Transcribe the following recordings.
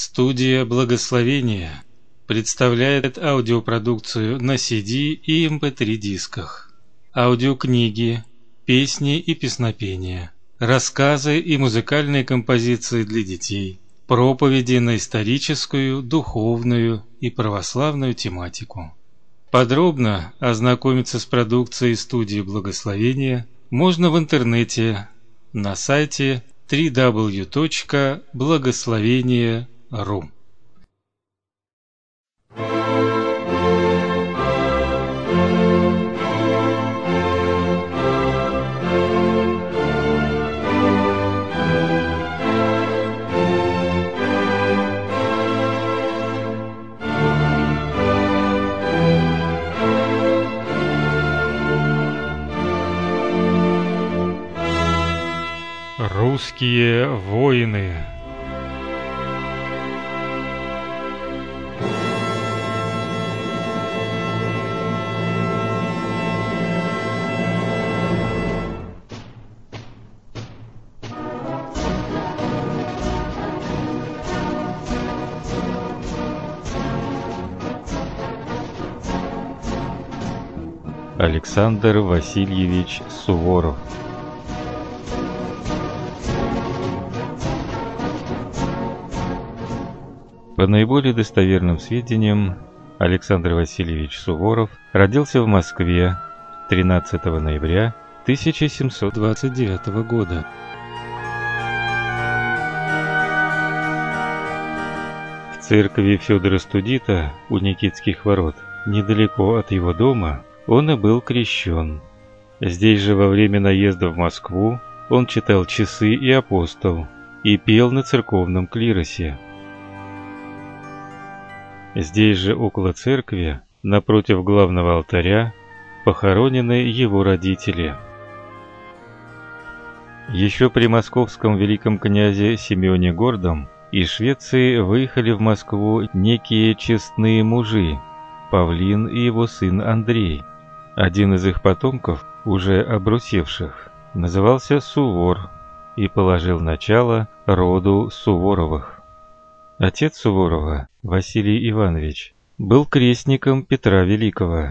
Студия Благословения представляет аудиопродукцию на CD и MP3 дисках, аудиокниги, песни и песнопения, рассказы и музыкальные композиции для детей, проповеди на историческую, духовную и православную тематику. Подробно ознакомиться с продукцией студии Благословения можно в интернете на сайте www.благословение.ру. Русские воины Александр Васильевич Суворов По наиболее достоверным сведениям, Александр Васильевич Суворов родился в Москве 13 ноября 1729 года. В церкви Федора Студита у Никитских ворот, недалеко от его дома, он и был крещен. Здесь же во время наезда в Москву он читал часы и апостол и пел на церковном клиросе. Здесь же, около церкви, напротив главного алтаря, похоронены его родители. Еще при московском великом князе Симеоне Гордом из Швеции выехали в Москву некие честные мужи, Павлин и его сын Андрей. Один из их потомков, уже обрусевших, назывался Сувор и положил начало роду Суворовых. Отец Суворова, Василий Иванович, был крестником Петра Великого.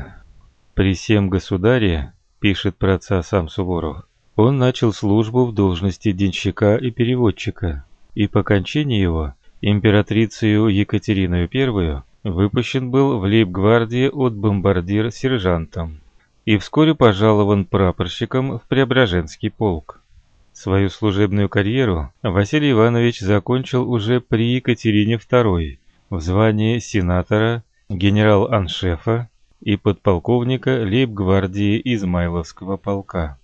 При всем государе, пишет про отца сам Суворов, он начал службу в должности денщика и переводчика, и по кончине его императрицею Екатерину I выпущен был в лейб-гвардии от бомбардир-сержантом и вскоре пожалован прапорщиком в Преображенский полк. Свою служебную карьеру Василий Иванович закончил уже при Екатерине II в звании сенатора, генерал-аншефа и подполковника лейб-гвардии Измайловского полка.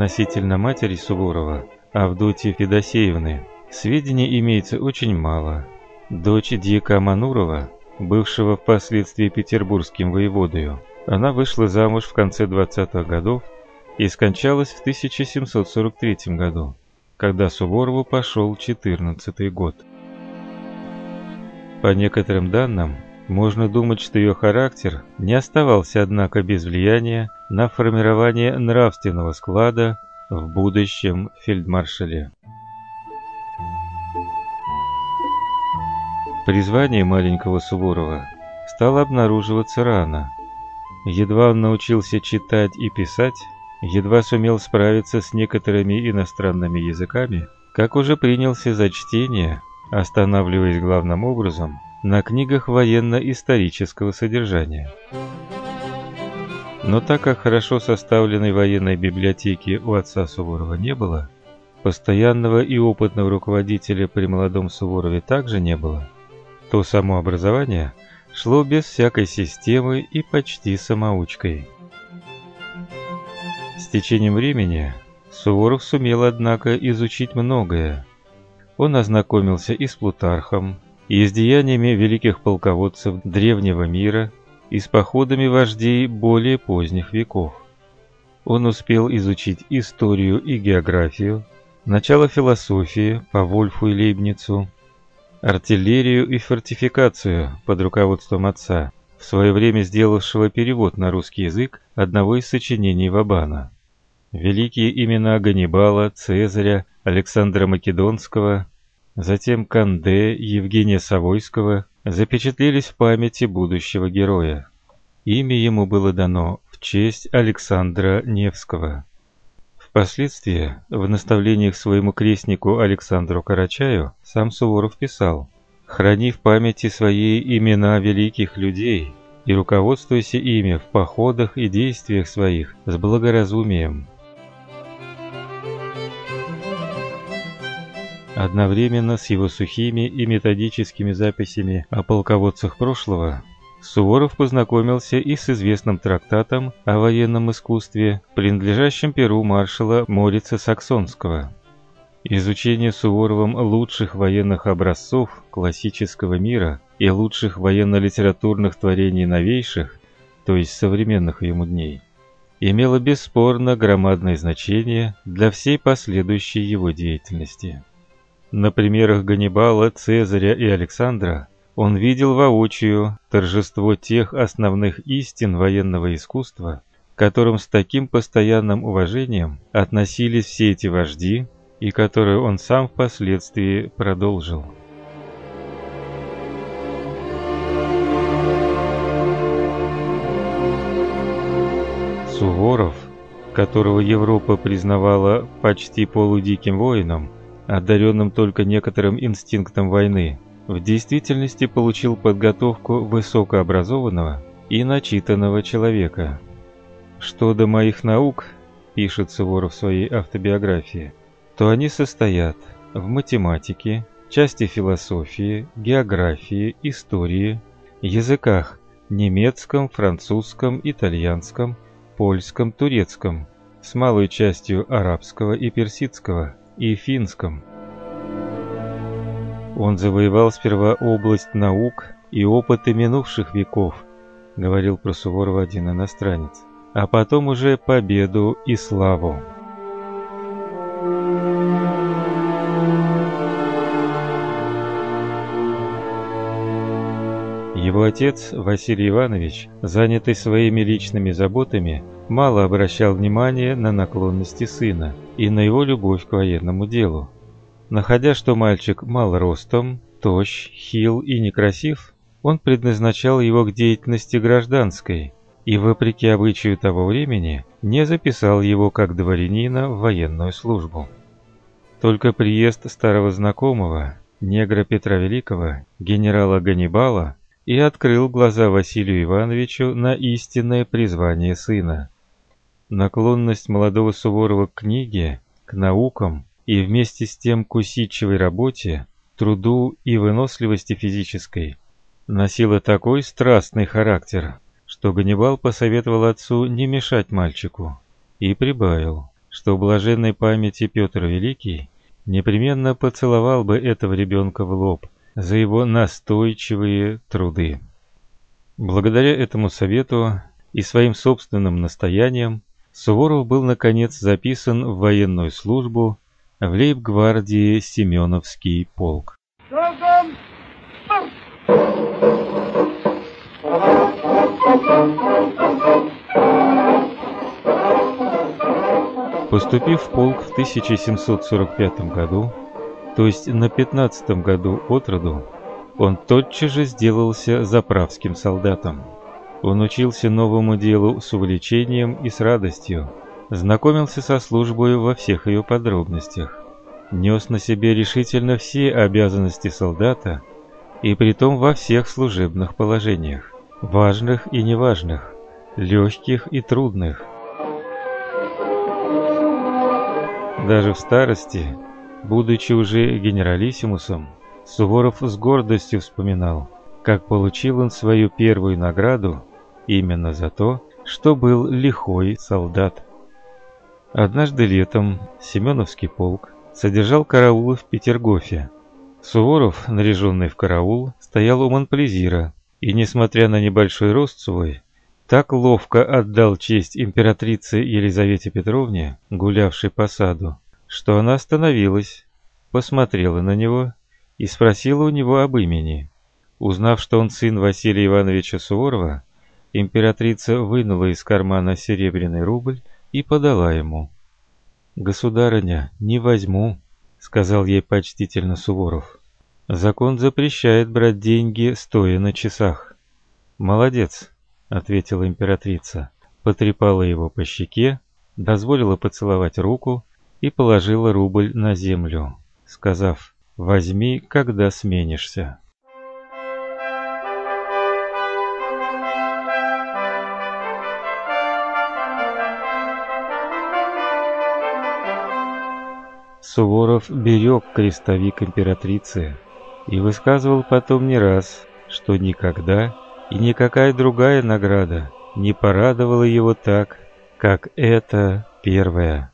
Относительно матери Суворова, Авдотьи Федосеевны, сведений имеется очень мало. Дочь дьяка Манурова, бывшего впоследствии петербургским воеводою, она вышла замуж в конце 20-х годов и скончалась в 1743 году, когда Суворову пошел 14 год. По некоторым данным, можно думать, что ее характер не оставался, однако, без влияния на формирование нравственного склада в будущем фельдмаршале. Призвание маленького Суворова стало обнаруживаться рано. Едва он научился читать и писать, едва сумел справиться с некоторыми иностранными языками, как уже принялся за чтение, останавливаясь главным образом на книгах военно-исторического содержания. Но так как хорошо составленной военной библиотеки у отца Суворова не было, постоянного и опытного руководителя при молодом Суворове также не было, то само образование шло без всякой системы и почти самоучкой. С течением времени Суворов сумел, однако, изучить многое. Он ознакомился и с Плутархом, и с деяниями великих полководцев древнего мира, и с походами вождей более поздних веков. Он успел изучить историю и географию, начало философии по Вольфу и Лейбницу, артиллерию и фортификацию под руководством отца, в свое время сделавшего перевод на русский язык одного из сочинений Вабана. Великие имена Ганнибала, Цезаря, Александра Македонского, затем Канде, Евгения Савойского запечатлелись в памяти будущего героя. Имя ему было дано в честь Александра Невского. Впоследствии, в наставлениях своему крестнику Александру Карачаю, сам Суворов писал «Храни в памяти своей имена великих людей и руководствуйся ими в походах и действиях своих с благоразумием». Одновременно с его сухими и методическими записями о полководцах прошлого Суворов познакомился и с известным трактатом о военном искусстве, принадлежащим перу маршала Морица Саксонского. Изучение Суворовым лучших военных образцов классического мира и лучших военно-литературных творений новейших, то есть современных ему дней, имело бесспорно громадное значение для всей последующей его деятельности. На примерах Ганнибала, Цезаря и Александра он видел воочию торжество тех основных истин военного искусства, к которым с таким постоянным уважением относились все эти вожди и которые он сам впоследствии продолжил. Суворов, которого Европа признавала почти полудиким воином, одаренным только некоторым инстинктом войны, в действительности получил подготовку высокообразованного и начитанного человека. Что до моих наук, пишет Суворов в своей автобиографии, то они состоят в математике, части философии, географии, истории, языках немецком, французском, итальянском, польском, турецком, с малой частью арабского и персидского, и финском. Он завоевал сперва область наук и опыты минувших веков, говорил про Суворова один иностранец, а потом уже победу и славу. Его отец, Василий Иванович, занятый своими личными заботами, мало обращал внимания на наклонности сына и на его любовь к военному делу. Находя, что мальчик мал ростом, тощ, хил и некрасив, он предназначал его к деятельности гражданской и, вопреки обычаю того времени, не записал его как дворянина в военную службу. Только приезд старого знакомого, негра Петра Великого, генерала Ганнибала, и открыл глаза Василию Ивановичу на истинное призвание сына. Наклонность молодого Суворова к книге, к наукам и вместе с тем к усидчивой работе, труду и выносливости физической носила такой страстный характер, что Ганнибал посоветовал отцу не мешать мальчику и прибавил, что в блаженной памяти Петр Великий непременно поцеловал бы этого ребенка в лоб за его настойчивые труды. Благодаря этому совету и своим собственным настояниям Суворов был наконец записан в военную службу в лейб-гвардии Семеновский полк. Поступив в полк в 1745 году, то есть на 15 году от роду, он тотчас же сделался заправским солдатом. Он учился новому делу с увлечением и с радостью, знакомился со службой во всех ее подробностях, нес на себе решительно все обязанности солдата, и притом во всех служебных положениях, важных и неважных, легких и трудных. Даже в старости, будучи уже генералиссимусом, Суворов с гордостью вспоминал, как получил он свою первую награду именно за то, что был лихой солдат. Однажды летом Семеновский полк содержал караулы в Петергофе. Суворов, наряженный в караул, стоял у Монплезира и, несмотря на небольшой рост свой, так ловко отдал честь императрице Елизавете Петровне, гулявшей по саду, что она остановилась, посмотрела на него и спросила у него об имени. Узнав, что он сын Василия Ивановича Суворова, императрица вынула из кармана серебряный рубль и подала ему. «Государыня, не возьму», — сказал ей почтительно Суворов. «Закон запрещает брать деньги, стоя на часах». «Молодец», — ответила императрица, потрепала его по щеке, дозволила поцеловать руку и положила рубль на землю, сказав «возьми, когда сменишься». Суворов берег крестовик императрицы и высказывал потом не раз, что никогда и никакая другая награда не порадовала его так, как эта первая.